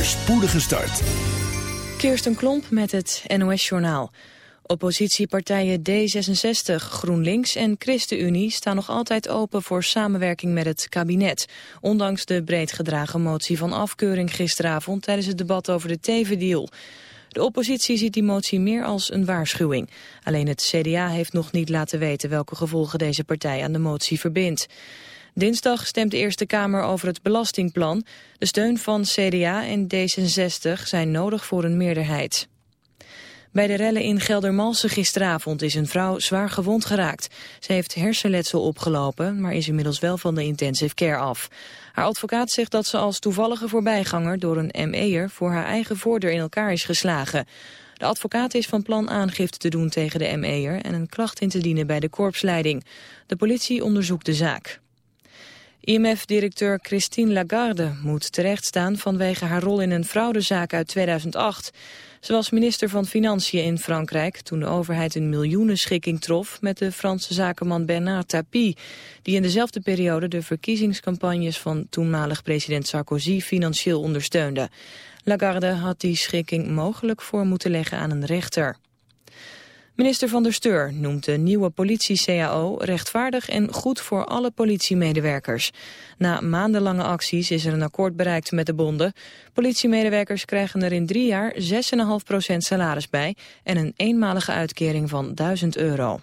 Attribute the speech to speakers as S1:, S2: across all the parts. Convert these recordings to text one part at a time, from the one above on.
S1: voorspoedige start.
S2: Kirsten Klomp met het NOS-journaal. Oppositiepartijen D66, GroenLinks en ChristenUnie staan nog altijd open voor samenwerking met het kabinet. Ondanks de breed gedragen motie van afkeuring gisteravond tijdens het debat over de tevendeal. De oppositie ziet die motie meer als een waarschuwing. Alleen het CDA heeft nog niet laten weten welke gevolgen deze partij aan de motie verbindt. Dinsdag stemt de Eerste Kamer over het belastingplan. De steun van CDA en D66 zijn nodig voor een meerderheid. Bij de rellen in Geldermalsen gisteravond is een vrouw zwaar gewond geraakt. Ze heeft hersenletsel opgelopen, maar is inmiddels wel van de intensive care af. Haar advocaat zegt dat ze als toevallige voorbijganger door een ME'er voor haar eigen voordeur in elkaar is geslagen. De advocaat is van plan aangifte te doen tegen de ME'er en een klacht in te dienen bij de korpsleiding. De politie onderzoekt de zaak. IMF-directeur Christine Lagarde moet terechtstaan vanwege haar rol in een fraudezaak uit 2008. Ze was minister van Financiën in Frankrijk toen de overheid een miljoenenschikking trof met de Franse zakenman Bernard Tapie, die in dezelfde periode de verkiezingscampagnes van toenmalig president Sarkozy financieel ondersteunde. Lagarde had die schikking mogelijk voor moeten leggen aan een rechter. Minister van der Steur noemt de nieuwe politie-CAO rechtvaardig en goed voor alle politiemedewerkers. Na maandenlange acties is er een akkoord bereikt met de bonden. Politiemedewerkers krijgen er in drie jaar 6,5% salaris bij en een eenmalige uitkering van 1000 euro.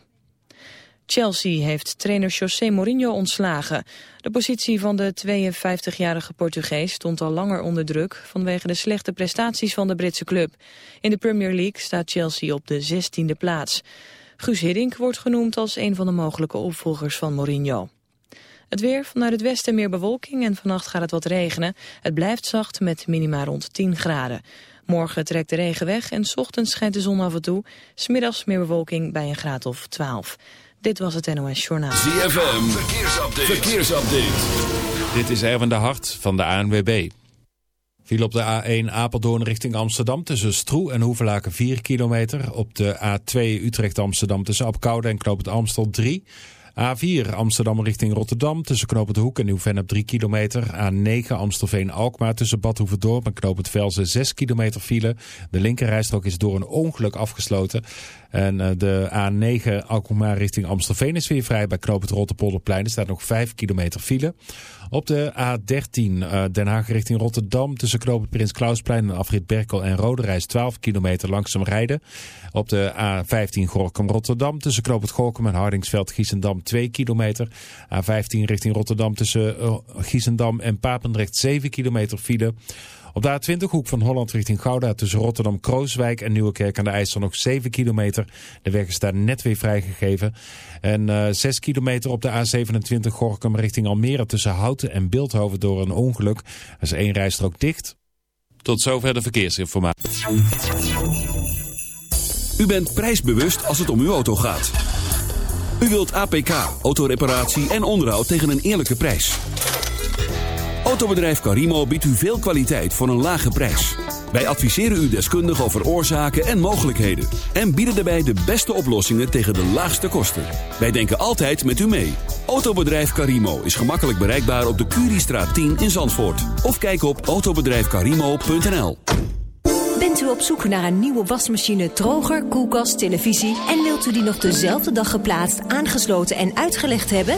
S2: Chelsea heeft trainer José Mourinho ontslagen. De positie van de 52-jarige Portugees stond al langer onder druk vanwege de slechte prestaties van de Britse club. In de Premier League staat Chelsea op de 16e plaats. Guus Hiddink wordt genoemd als een van de mogelijke opvolgers van Mourinho. Het weer, vanuit het westen meer bewolking en vannacht gaat het wat regenen. Het blijft zacht met minima rond 10 graden. Morgen trekt de regen weg en s ochtends schijnt de zon af en toe. Smiddags meer bewolking bij een graad of 12. Dit was het NOS Journaal.
S1: ZFM, verkeersupdate. verkeersupdate.
S3: Dit is Erwin de Hart van de ANWB. Viel op de A1 Apeldoorn richting Amsterdam tussen Stroe en Hoevelaken 4 kilometer. Op de A2 Utrecht-Amsterdam tussen Apkoude en Knoop het Amstel 3 A4 Amsterdam richting Rotterdam tussen Knoop het Hoek en Nieuw-Vennep 3 kilometer. A9 Amstelveen-Alkmaar tussen Bad Hoeverdorp en Knoop het Velzen 6 kilometer file. De linkerrijstrook is door een ongeluk afgesloten. En eh, de A9 Alkmaar richting Amstelveen is weer vrij bij Knoop het Rotterpolderplein. Er staat nog 5 kilometer file. Op de A13 uh, eh, Den Haag richting Rotterdam tussen knooppunt Prins Klausplein en afrit Berkel en Roderijs 12 kilometer langzaam rijden. Op de A15 Gorkum Rotterdam tussen knooppunt Gorkum en Hardingsveld Giesendam 2 kilometer. A15 richting Rotterdam tussen uh, Giesendam en Papendrecht 7 kilometer file. Op de A20 hoek van Holland richting Gouda tussen Rotterdam, Krooswijk en Nieuwekerk aan de IJssel nog 7 kilometer. De weg is daar net weer vrijgegeven. En uh, eh, 6 kilometer op de A27 Gorkum richting Almere tussen Houten en Beeldhoven door een ongeluk. Er is één rijstrook dicht. Tot zover de verkeersinformatie.
S1: U bent prijsbewust als het om uw auto gaat. U wilt APK, autoreparatie en onderhoud tegen een eerlijke prijs. Autobedrijf Carimo biedt u veel kwaliteit voor een lage prijs. Wij adviseren u deskundig over oorzaken en mogelijkheden. En bieden daarbij de beste oplossingen tegen de laagste kosten. Wij denken altijd met u mee. Autobedrijf Carimo is gemakkelijk bereikbaar op de Curiestraat 10 in Zandvoort. Of kijk op autobedrijfcarimo.nl
S4: Bent u op zoek naar een nieuwe wasmachine, droger, koelkast, televisie... en wilt u die nog dezelfde dag geplaatst, aangesloten en uitgelegd hebben?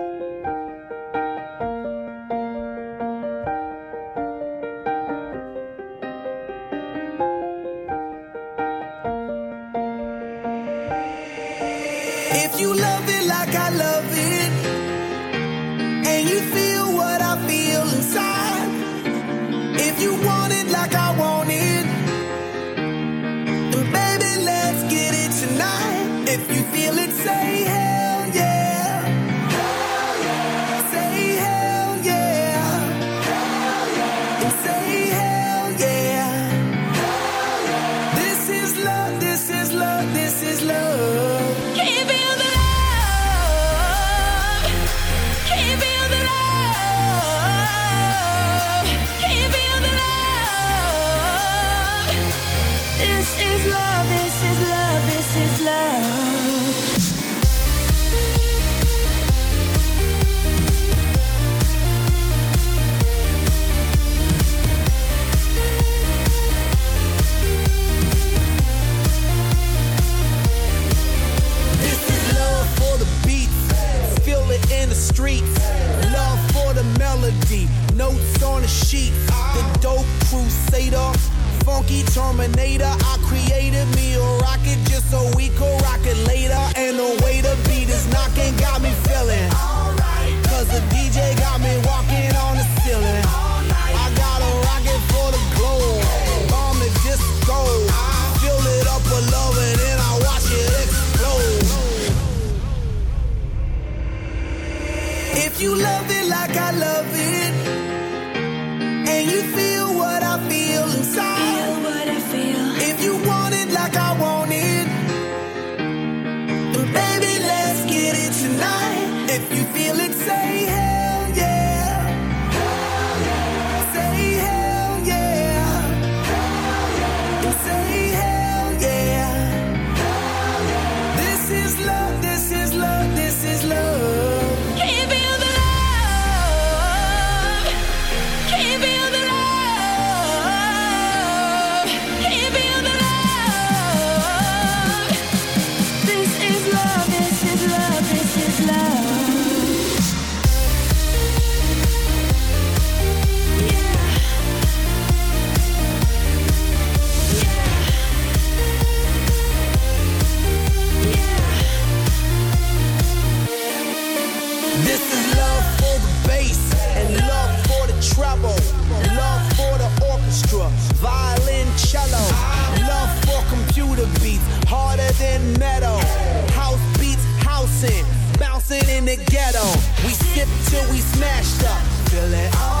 S5: on. We sip till we smashed up. Fill it all.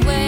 S6: anyway.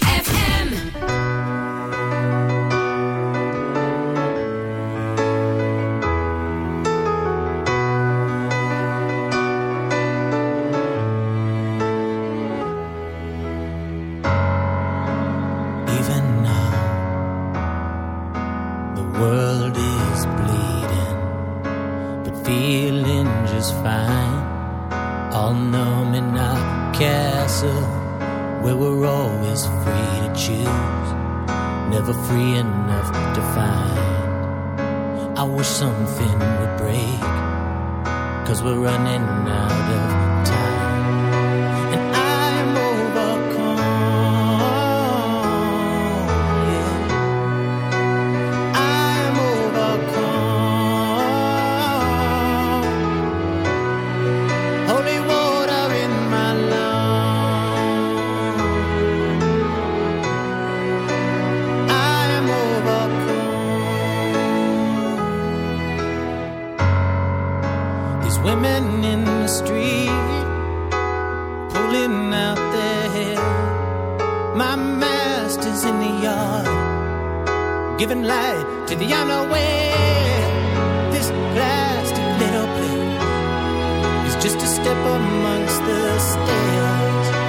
S7: Women in the street pulling out their hair. My master's in the yard, giving light to the unaware. This plastic little place is just a step amongst the stairs.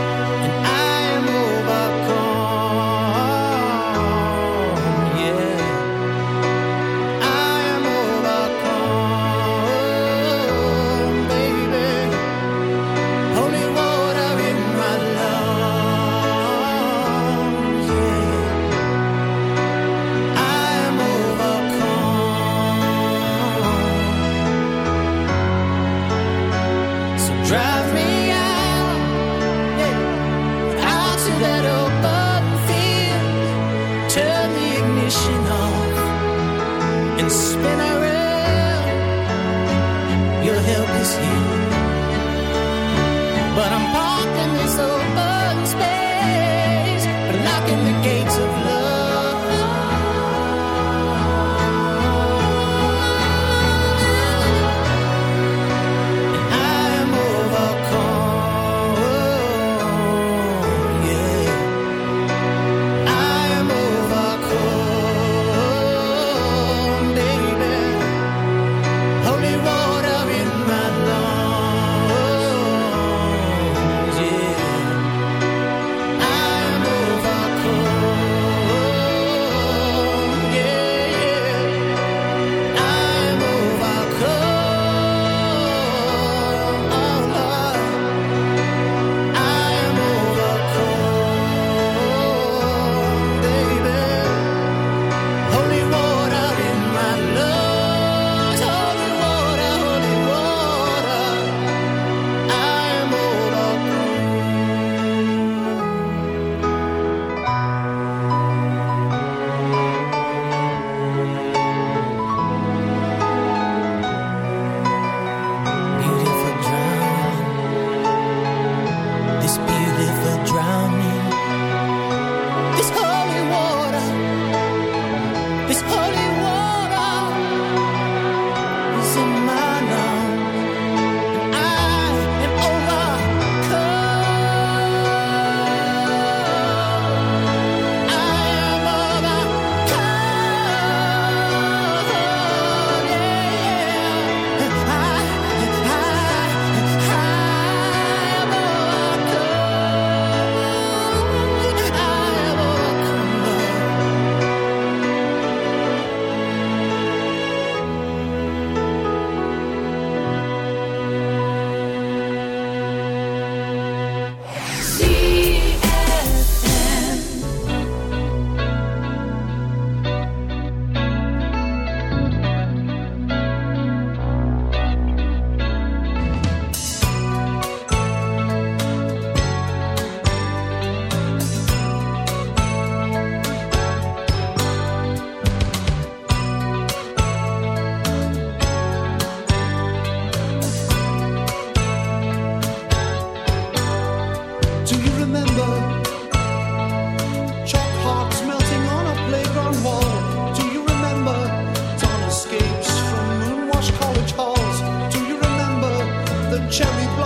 S8: cherry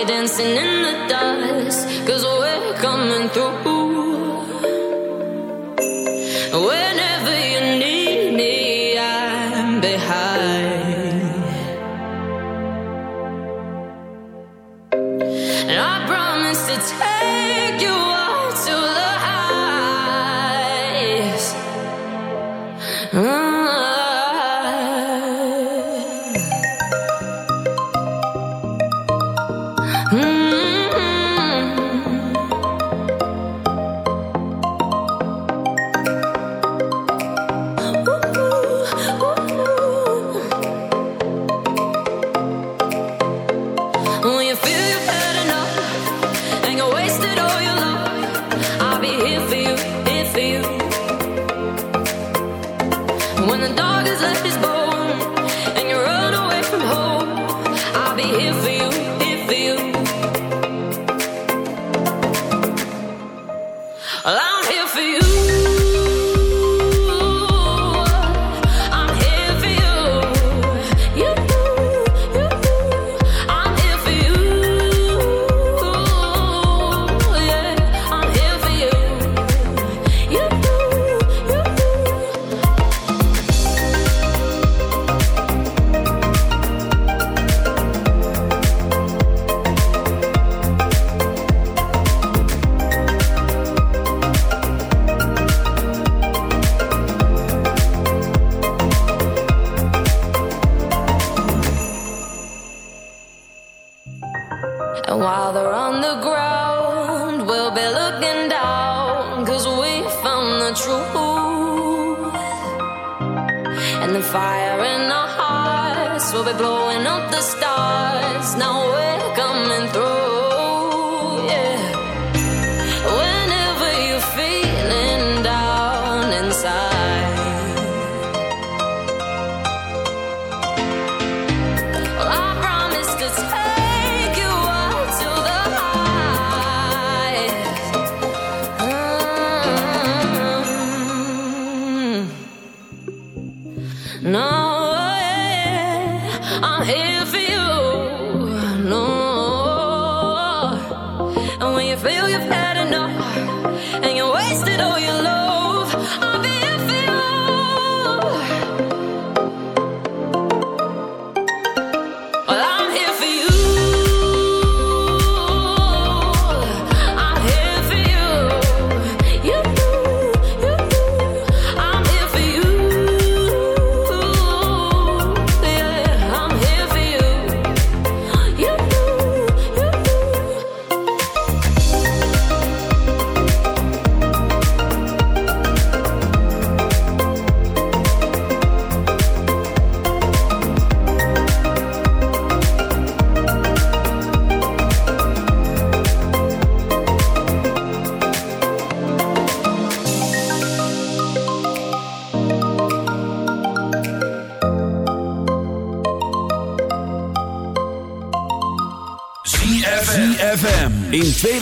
S6: we're dancing in the dust, cause we're coming through. Whenever you need me, I'm behind. And I promise to take you.